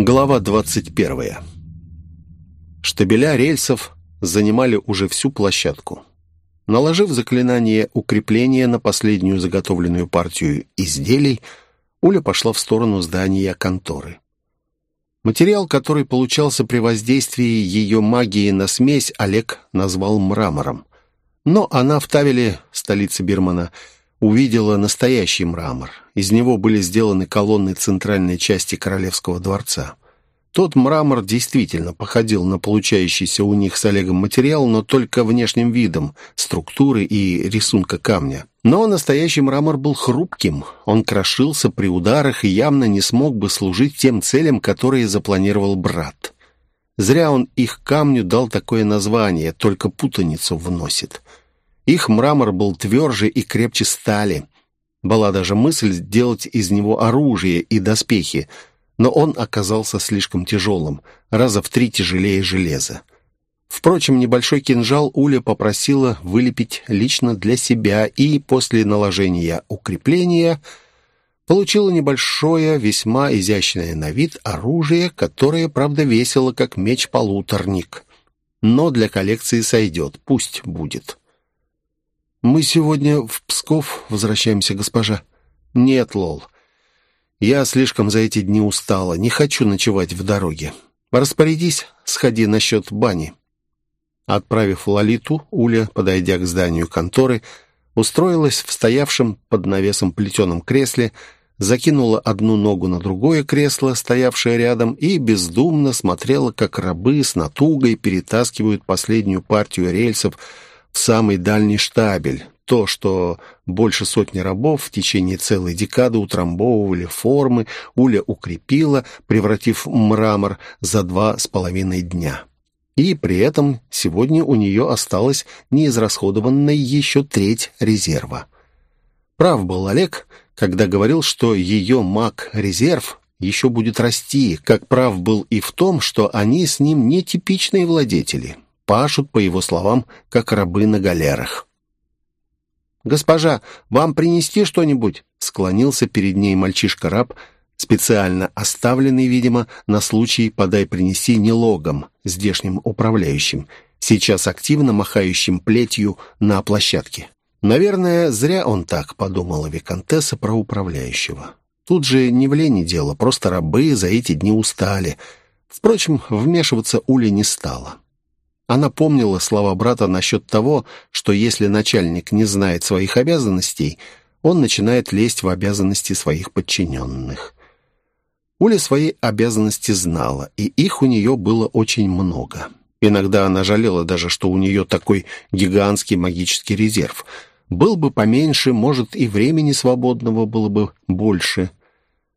Глава 21. Штабеля рельсов занимали уже всю площадку. Наложив заклинание укрепления на последнюю заготовленную партию изделий, Уля пошла в сторону здания конторы. Материал, который получался при воздействии ее магии на смесь, Олег назвал мрамором. Но она в Тавеле, столице Бирмана, увидела настоящий мрамор. Из него были сделаны колонны центральной части Королевского дворца. Тот мрамор действительно походил на получающийся у них с Олегом материал, но только внешним видом, структуры и рисунка камня. Но настоящий мрамор был хрупким, он крошился при ударах и явно не смог бы служить тем целям, которые запланировал брат. Зря он их камню дал такое название, только путаницу вносит. Их мрамор был тверже и крепче стали. Была даже мысль сделать из него оружие и доспехи, но он оказался слишком тяжелым, раза в три тяжелее железа. Впрочем, небольшой кинжал Уля попросила вылепить лично для себя и после наложения укрепления получила небольшое, весьма изящное на вид оружие, которое, правда, весело, как меч-полуторник. Но для коллекции сойдет, пусть будет. «Мы сегодня в Псков возвращаемся, госпожа?» «Нет, Лол. Я слишком за эти дни устала. Не хочу ночевать в дороге. Распорядись, сходи насчет бани». Отправив Лолиту, Уля, подойдя к зданию конторы, устроилась в стоявшем под навесом плетеном кресле, закинула одну ногу на другое кресло, стоявшее рядом, и бездумно смотрела, как рабы с натугой перетаскивают последнюю партию рельсов самый дальний штабель. То, что больше сотни рабов в течение целой декады утрамбовывали формы, Уля укрепила, превратив мрамор за два с половиной дня. И при этом сегодня у нее осталась неизрасходованная еще треть резерва. Прав был Олег, когда говорил, что ее маг-резерв еще будет расти, как прав был и в том, что они с ним нетипичные владетели – пашут, по его словам, как рабы на галерах. «Госпожа, вам принести что-нибудь?» Склонился перед ней мальчишка-раб, специально оставленный, видимо, на случай «подай принеси» нелогом, здешним управляющим, сейчас активно махающим плетью на площадке. Наверное, зря он так, подумала Викантесса про управляющего. Тут же не в лени дело, просто рабы за эти дни устали. Впрочем, вмешиваться Уля не стала. Она помнила слова брата насчет того, что если начальник не знает своих обязанностей, он начинает лезть в обязанности своих подчиненных. Уля свои обязанности знала, и их у нее было очень много. Иногда она жалела даже, что у нее такой гигантский магический резерв. Был бы поменьше, может, и времени свободного было бы больше.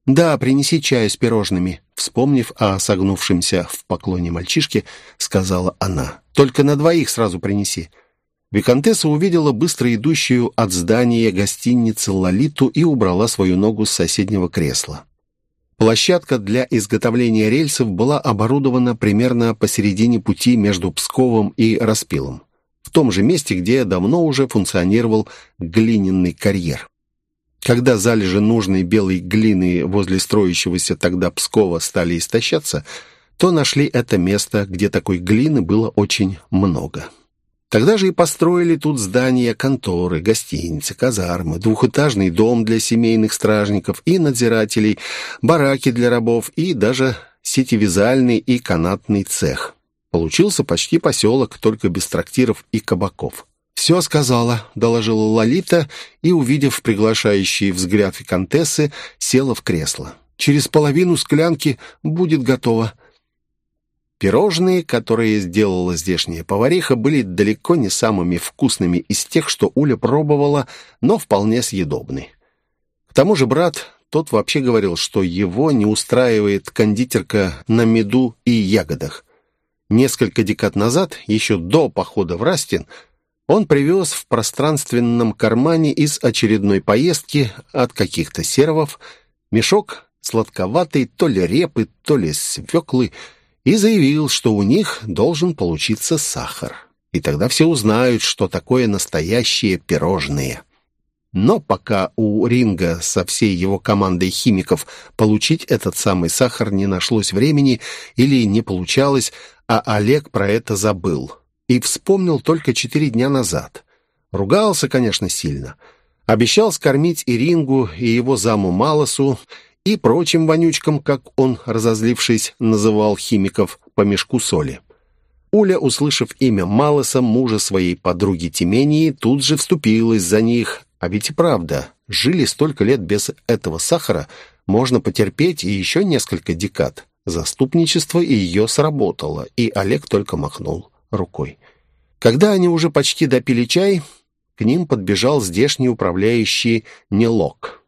«Да, принеси чаю с пирожными», — вспомнив о согнувшемся в поклоне мальчишке, сказала она. «Только на двоих сразу принеси». Викантесса увидела быстро идущую от здания гостиницы Лолиту и убрала свою ногу с соседнего кресла. Площадка для изготовления рельсов была оборудована примерно посередине пути между Псковом и Распилом, в том же месте, где давно уже функционировал глиняный карьер. Когда залежи нужной белой глины возле строящегося тогда Пскова стали истощаться, то нашли это место, где такой глины было очень много. Тогда же и построили тут здания, конторы, гостиницы, казармы, двухэтажный дом для семейных стражников и надзирателей, бараки для рабов и даже сетевизальный и канатный цех. Получился почти поселок, только без трактиров и кабаков. «Все сказала», — доложила Лолита и, увидев приглашающий взгляд виконтессы, села в кресло. «Через половину склянки будет готово». Пирожные, которые сделала здешняя повариха, были далеко не самыми вкусными из тех, что Уля пробовала, но вполне съедобны. К тому же брат, тот вообще говорил, что его не устраивает кондитерка на меду и ягодах. Несколько декад назад, еще до похода в Растин, он привез в пространственном кармане из очередной поездки от каких-то сервов мешок сладковатый то ли репы, то ли свеклы, и заявил, что у них должен получиться сахар. И тогда все узнают, что такое настоящие пирожные. Но пока у Ринга со всей его командой химиков получить этот самый сахар не нашлось времени или не получалось, а Олег про это забыл. И вспомнил только четыре дня назад. Ругался, конечно, сильно. Обещал скормить и Рингу, и его заму Малосу, и прочим вонючкам, как он, разозлившись, называл химиков, по мешку соли. Уля, услышав имя Малоса, мужа своей подруги Тимении, тут же вступилась за них, а ведь и правда, жили столько лет без этого сахара, можно потерпеть и еще несколько декад. Заступничество ее сработало, и Олег только махнул рукой. Когда они уже почти допили чай, к ним подбежал здешний управляющий Нелок.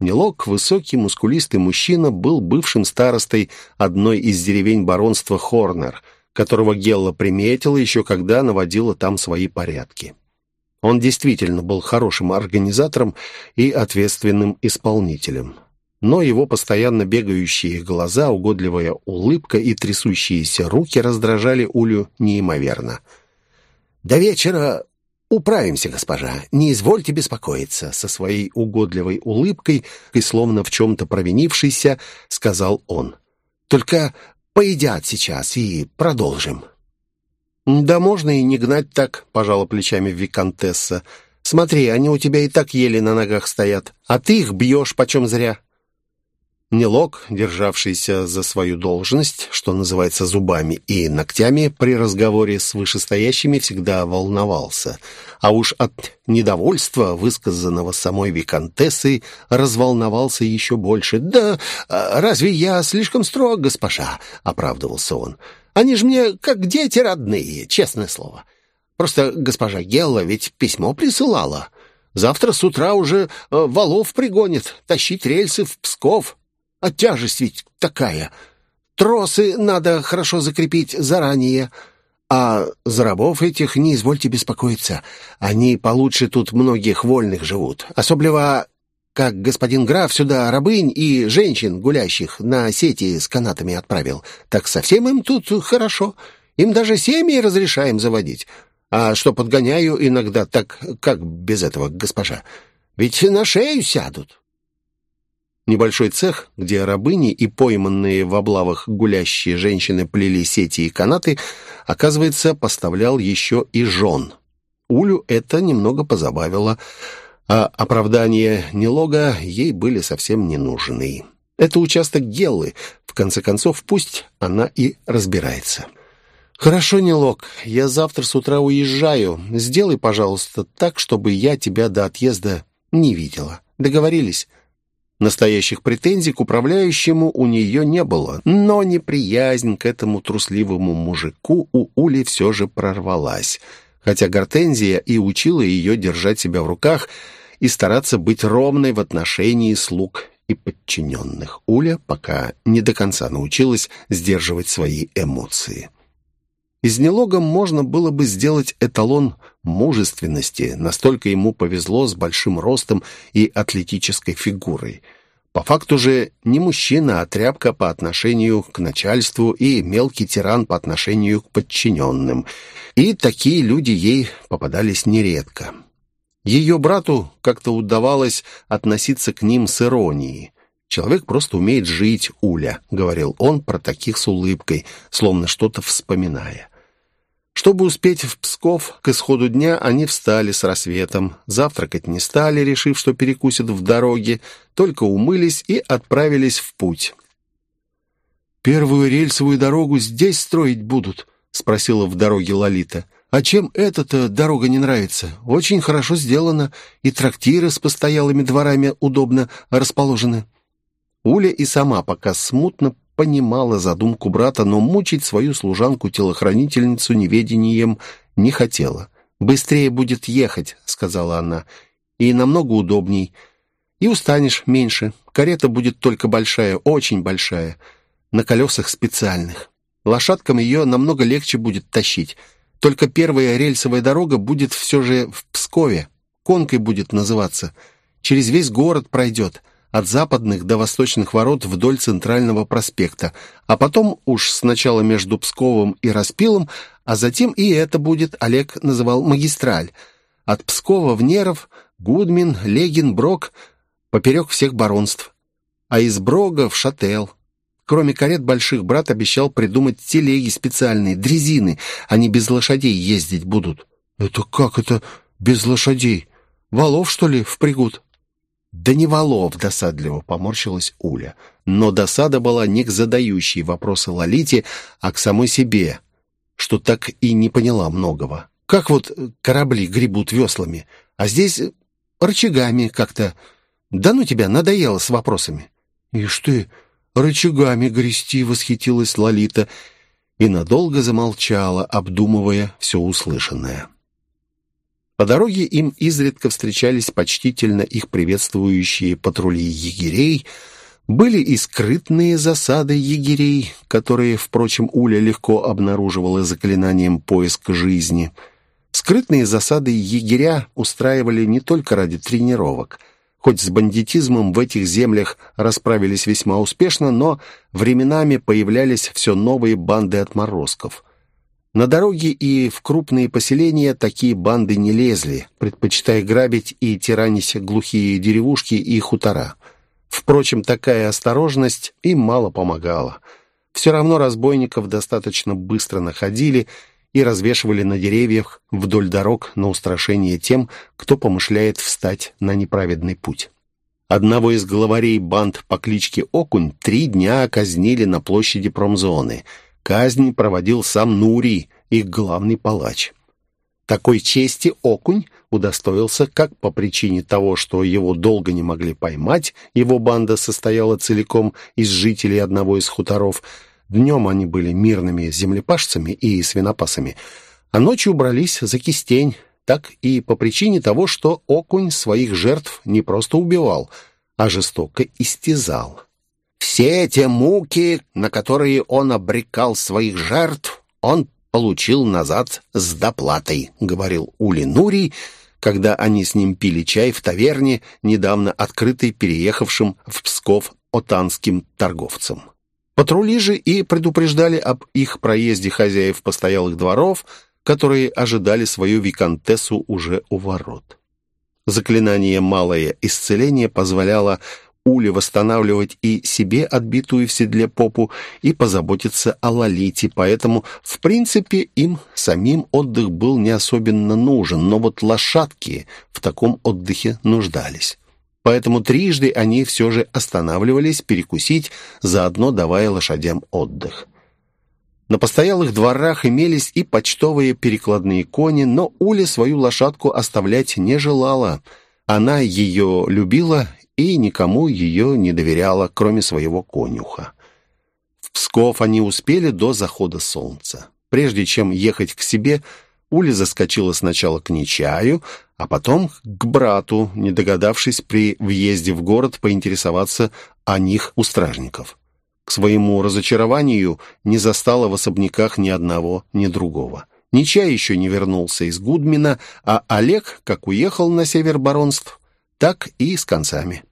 Нелок, высокий, мускулистый мужчина, был бывшим старостой одной из деревень баронства Хорнер, которого Гелла приметила еще когда наводила там свои порядки. Он действительно был хорошим организатором и ответственным исполнителем. Но его постоянно бегающие глаза, угодливая улыбка и трясущиеся руки раздражали Улю неимоверно. «До вечера управимся, госпожа. Не извольте беспокоиться», — со своей угодливой улыбкой и словно в чем-то провинившийся, сказал он. «Только поедят сейчас и продолжим». «Да можно и не гнать так», — пожала плечами Викантесса. «Смотри, они у тебя и так еле на ногах стоят, а ты их бьешь почем зря». Нелок, державшийся за свою должность, что называется зубами и ногтями, при разговоре с вышестоящими всегда волновался. А уж от недовольства, высказанного самой виконтессой, разволновался еще больше. «Да а разве я слишком строг, госпожа?» — оправдывался он. Они же мне как дети родные, честное слово. Просто госпожа Гелла ведь письмо присылала. Завтра с утра уже э, валов пригонит, тащить рельсы в Псков. А тяжесть ведь такая. Тросы надо хорошо закрепить заранее. А за рабов этих не извольте беспокоиться. Они получше тут многих вольных живут. Особливо как господин граф сюда рабынь и женщин, гулящих, на сети с канатами отправил. Так совсем им тут хорошо. Им даже семьи разрешаем заводить. А что подгоняю иногда, так как без этого, госпожа? Ведь на шею сядут». Небольшой цех, где рабыни и пойманные в облавах гулящие женщины плели сети и канаты, оказывается, поставлял еще и жен. Улю это немного позабавило – а оправдания Нелога ей были совсем не нужны. Это участок Геллы, в конце концов, пусть она и разбирается. «Хорошо, Нелог, я завтра с утра уезжаю. Сделай, пожалуйста, так, чтобы я тебя до отъезда не видела. Договорились?» Настоящих претензий к управляющему у нее не было, но неприязнь к этому трусливому мужику у Ули все же прорвалась – хотя Гортензия и учила ее держать себя в руках и стараться быть ровной в отношении слуг и подчиненных. Уля пока не до конца научилась сдерживать свои эмоции. Из нелога можно было бы сделать эталон мужественности, настолько ему повезло с большим ростом и атлетической фигурой – по факту же не мужчина, а тряпка по отношению к начальству и мелкий тиран по отношению к подчиненным. И такие люди ей попадались нередко. Ее брату как-то удавалось относиться к ним с иронией. «Человек просто умеет жить, Уля», — говорил он про таких с улыбкой, словно что-то вспоминая. Чтобы успеть в Псков, к исходу дня они встали с рассветом, завтракать не стали, решив, что перекусят в дороге, только умылись и отправились в путь. «Первую рельсовую дорогу здесь строить будут?» — спросила в дороге Лолита. «А чем эта-то дорога не нравится? Очень хорошо сделана, и трактиры с постоялыми дворами удобно расположены». Уля и сама пока смутно понимала задумку брата, но мучить свою служанку-телохранительницу неведением не хотела. «Быстрее будет ехать», — сказала она, — «и намного удобней. И устанешь меньше. Карета будет только большая, очень большая, на колесах специальных. Лошадкам ее намного легче будет тащить. Только первая рельсовая дорога будет все же в Пскове. Конкой будет называться. Через весь город пройдет» от западных до восточных ворот вдоль центрального проспекта, а потом уж сначала между Псковом и Распилом, а затем и это будет, Олег называл магистраль. От Пскова в Неров Гудмин, Легин, Брок поперек всех баронств, а из Брога в Шател. Кроме карет больших, брат обещал придумать телеги специальные, дрезины. Они без лошадей ездить будут. «Это как это без лошадей? Валов, что ли, впрягут?» «Да не валов», — досадливо поморщилась Уля. Но досада была не к задающей вопросы Лолите, а к самой себе, что так и не поняла многого. Как вот корабли гребут веслами, а здесь рычагами как-то... Да ну тебя, надоело с вопросами. «Ишь ты, рычагами грести!» — восхитилась Лолита и надолго замолчала, обдумывая все услышанное. По дороге им изредка встречались почтительно их приветствующие патрули егерей, были и скрытные засады егерей, которые, впрочем, Уля легко обнаруживала заклинанием «Поиск жизни». Скрытные засады егеря устраивали не только ради тренировок. Хоть с бандитизмом в этих землях расправились весьма успешно, но временами появлялись все новые банды отморозков – на дороге и в крупные поселения такие банды не лезли, предпочитая грабить и тиранить глухие деревушки и хутора. Впрочем, такая осторожность им мало помогала. Все равно разбойников достаточно быстро находили и развешивали на деревьях вдоль дорог на устрашение тем, кто помышляет встать на неправедный путь. Одного из главарей банд по кличке Окунь три дня казнили на площади промзоны — Казнь проводил сам Нурий, их главный палач. Такой чести окунь удостоился как по причине того, что его долго не могли поймать, его банда состояла целиком из жителей одного из хуторов. Днем они были мирными землепашцами и свинопасами, а ночью брались за кистень, так и по причине того, что окунь своих жертв не просто убивал, а жестоко истязал. Все те муки, на которые он обрекал своих жертв, он получил назад с доплатой, говорил Ули Нурий, когда они с ним пили чай в таверне, недавно открытой переехавшим в Псков отанским торговцам. Патрули же и предупреждали об их проезде хозяев постоялых дворов, которые ожидали свою виконтессу уже у ворот. Заклинание «Малое исцеление» позволяло Уле восстанавливать и себе отбитую в седле попу, и позаботиться о Лолите, поэтому, в принципе, им самим отдых был не особенно нужен, но вот лошадки в таком отдыхе нуждались. Поэтому трижды они все же останавливались перекусить, заодно давая лошадям отдых. На постоялых дворах имелись и почтовые перекладные кони, но Уля свою лошадку оставлять не желала. Она ее любила и никому ее не доверяла, кроме своего конюха. В Псков они успели до захода солнца. Прежде чем ехать к себе, Уля заскочила сначала к Нечаю, а потом к брату, не догадавшись при въезде в город поинтересоваться о них у стражников. К своему разочарованию не застала в особняках ни одного, ни другого. Нечай еще не вернулся из Гудмина, а Олег, как уехал на север баронств, так и с концами.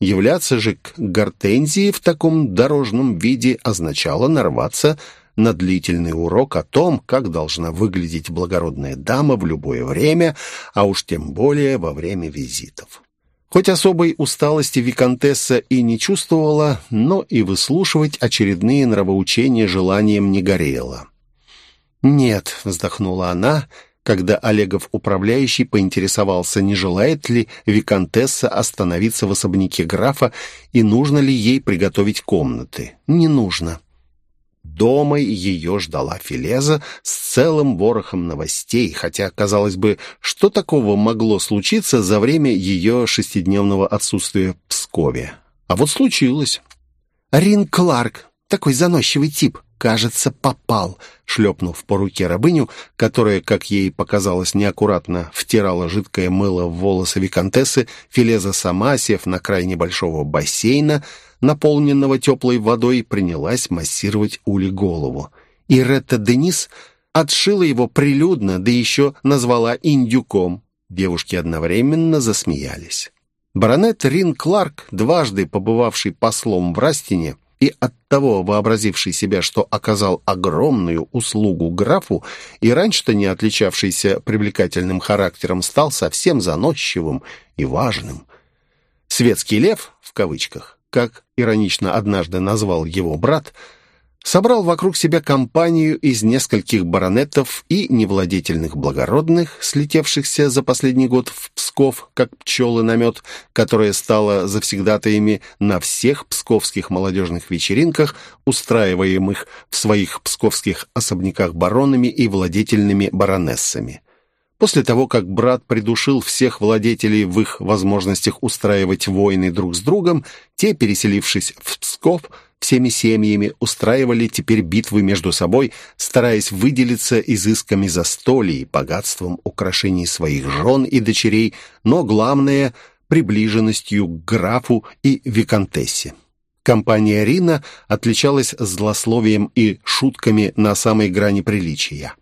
Являться же к гортензии в таком дорожном виде означало нарваться на длительный урок о том, как должна выглядеть благородная дама в любое время, а уж тем более во время визитов. Хоть особой усталости виконтесса и не чувствовала, но и выслушивать очередные нравоучения желанием не горело. «Нет», — вздохнула она, — когда Олегов управляющий поинтересовался, не желает ли виконтесса остановиться в особняке графа и нужно ли ей приготовить комнаты. Не нужно. Дома ее ждала Филеза с целым ворохом новостей, хотя, казалось бы, что такого могло случиться за время ее шестидневного отсутствия в Пскове? А вот случилось. «Рин Кларк, такой заносчивый тип», кажется, попал», шлепнув по руке рабыню, которая, как ей показалось неаккуратно, втирала жидкое мыло в волосы виконтессы, Филеза сама, сев на край небольшого бассейна, наполненного теплой водой, принялась массировать Ули голову. И Ретта Денис отшила его прилюдно, да еще назвала индюком. Девушки одновременно засмеялись. Баронет Рин Кларк, дважды побывавший послом в Растине, и оттого вообразивший себя, что оказал огромную услугу графу, и раньше-то не отличавшийся привлекательным характером, стал совсем заносчивым и важным. «Светский лев», в кавычках, как иронично однажды назвал его брат – собрал вокруг себя компанию из нескольких баронетов и невладетельных благородных, слетевшихся за последний год в Псков, как пчелы на мед, которая стала завсегдатаями на всех псковских молодежных вечеринках, устраиваемых в своих псковских особняках баронами и владетельными баронессами. После того, как брат придушил всех владетелей в их возможностях устраивать войны друг с другом, те, переселившись в Псков, всеми семьями устраивали теперь битвы между собой, стараясь выделиться изысками застолий, богатством украшений своих жен и дочерей, но главное — приближенностью к графу и виконтессе. Компания Рина отличалась злословием и шутками на самой грани приличия.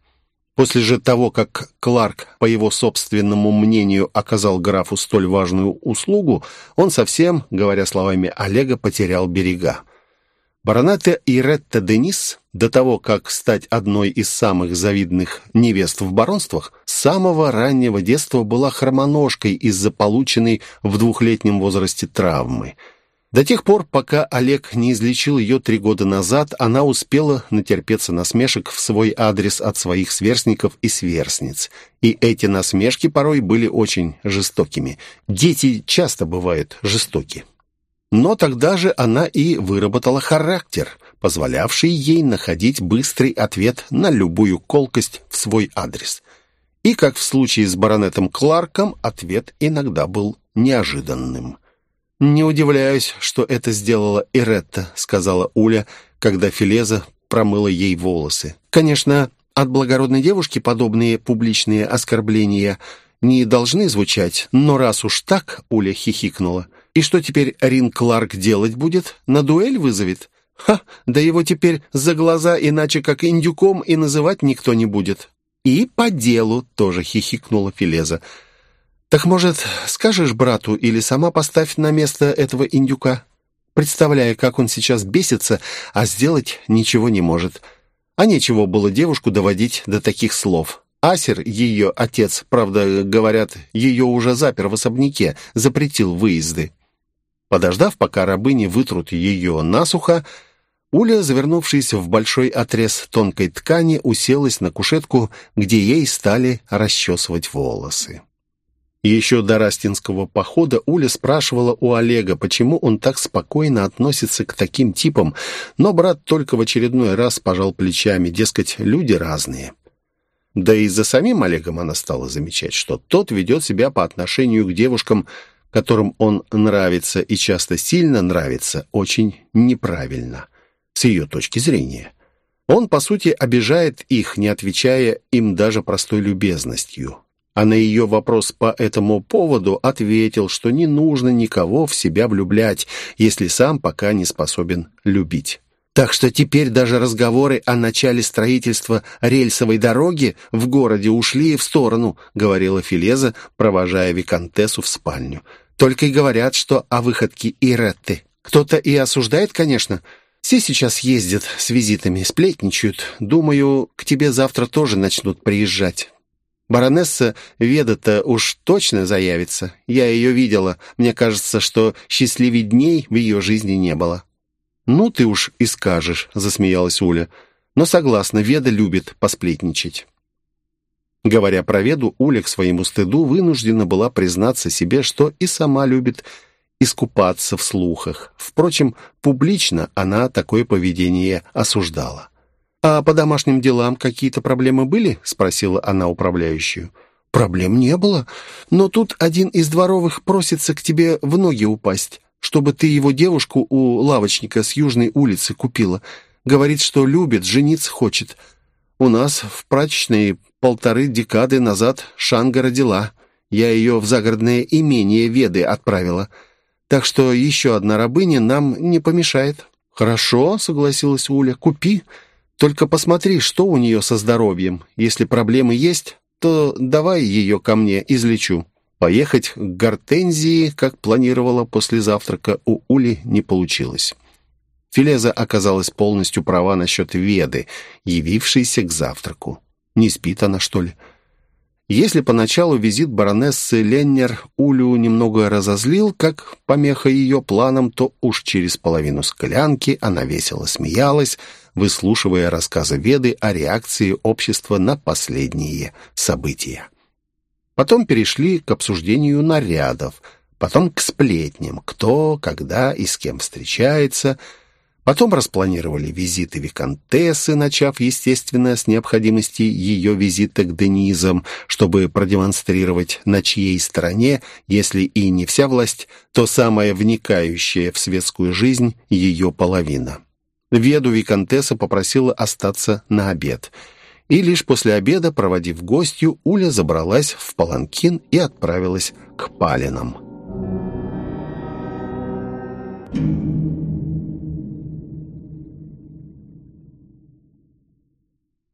После же того, как Кларк, по его собственному мнению, оказал графу столь важную услугу, он совсем, говоря словами Олега, потерял берега. Баронета Иретта Денис, до того, как стать одной из самых завидных невест в баронствах, с самого раннего детства была хромоножкой из-за полученной в двухлетнем возрасте травмы. До тех пор, пока Олег не излечил ее три года назад, она успела натерпеться насмешек в свой адрес от своих сверстников и сверстниц. И эти насмешки порой были очень жестокими. Дети часто бывают жестоки. Но тогда же она и выработала характер, позволявший ей находить быстрый ответ на любую колкость в свой адрес. И, как в случае с баронетом Кларком, ответ иногда был неожиданным. «Не удивляюсь, что это сделала Иретта», — сказала Уля, когда Филеза промыла ей волосы. «Конечно, от благородной девушки подобные публичные оскорбления не должны звучать, но раз уж так, — Уля хихикнула, и что теперь Рин Кларк делать будет? На дуэль вызовет? Ха, да его теперь за глаза иначе как индюком и называть никто не будет. И по делу тоже хихикнула Филеза. Так, может, скажешь брату или сама поставь на место этого индюка? Представляя, как он сейчас бесится, а сделать ничего не может. А нечего было девушку доводить до таких слов. Асер, ее отец, правда, говорят, ее уже запер в особняке, запретил выезды. Подождав, пока рабыни вытрут ее насухо, Уля, завернувшись в большой отрез тонкой ткани, уселась на кушетку, где ей стали расчесывать волосы. Еще до Растинского похода Уля спрашивала у Олега, почему он так спокойно относится к таким типам, но брат только в очередной раз пожал плечами, дескать, люди разные. Да и за самим Олегом она стала замечать, что тот ведет себя по отношению к девушкам – которым он нравится и часто сильно нравится, очень неправильно, с ее точки зрения. Он, по сути, обижает их, не отвечая им даже простой любезностью. А на ее вопрос по этому поводу ответил, что не нужно никого в себя влюблять, если сам пока не способен любить. Так что теперь даже разговоры о начале строительства рельсовой дороги в городе ушли в сторону, говорила Филеза, провожая Викантессу в спальню. Только и говорят, что о выходке Иретты. Кто-то и осуждает, конечно. Все сейчас ездят с визитами, сплетничают. Думаю, к тебе завтра тоже начнут приезжать. Баронесса Веда-то уж точно заявится. Я ее видела. Мне кажется, что счастливей дней в ее жизни не было». «Ну, ты уж и скажешь», — засмеялась Уля. «Но согласна, Веда любит посплетничать». Говоря про Веду, Уля к своему стыду вынуждена была признаться себе, что и сама любит искупаться в слухах. Впрочем, публично она такое поведение осуждала. «А по домашним делам какие-то проблемы были?» — спросила она управляющую. «Проблем не было. Но тут один из дворовых просится к тебе в ноги упасть, чтобы ты его девушку у лавочника с южной улицы купила. Говорит, что любит, жениться хочет. У нас в прачечной полторы декады назад Шанга родила. Я ее в загородное имение Веды отправила. Так что еще одна рабыня нам не помешает». «Хорошо», — согласилась Уля, — «купи. Только посмотри, что у нее со здоровьем. Если проблемы есть, то давай ее ко мне, излечу». Поехать к Гортензии, как планировала после завтрака, у Ули не получилось. Филеза оказалась полностью права насчет Веды, явившейся к завтраку. Не спит она, что ли? Если поначалу визит баронессы Леннер Улю немного разозлил, как помеха ее планам, то уж через половину склянки она весело смеялась, выслушивая рассказы Веды о реакции общества на последние события. Потом перешли к обсуждению нарядов, потом к сплетням, кто, когда и с кем встречается – Потом распланировали визиты Викантессы, начав, естественно, с необходимости ее визита к Денизам, чтобы продемонстрировать, на чьей стороне, если и не вся власть, то самая вникающая в светскую жизнь ее половина. Веду Викантесса попросила остаться на обед. И лишь после обеда, проводив гостью, Уля забралась в паланкин и отправилась к Палинам.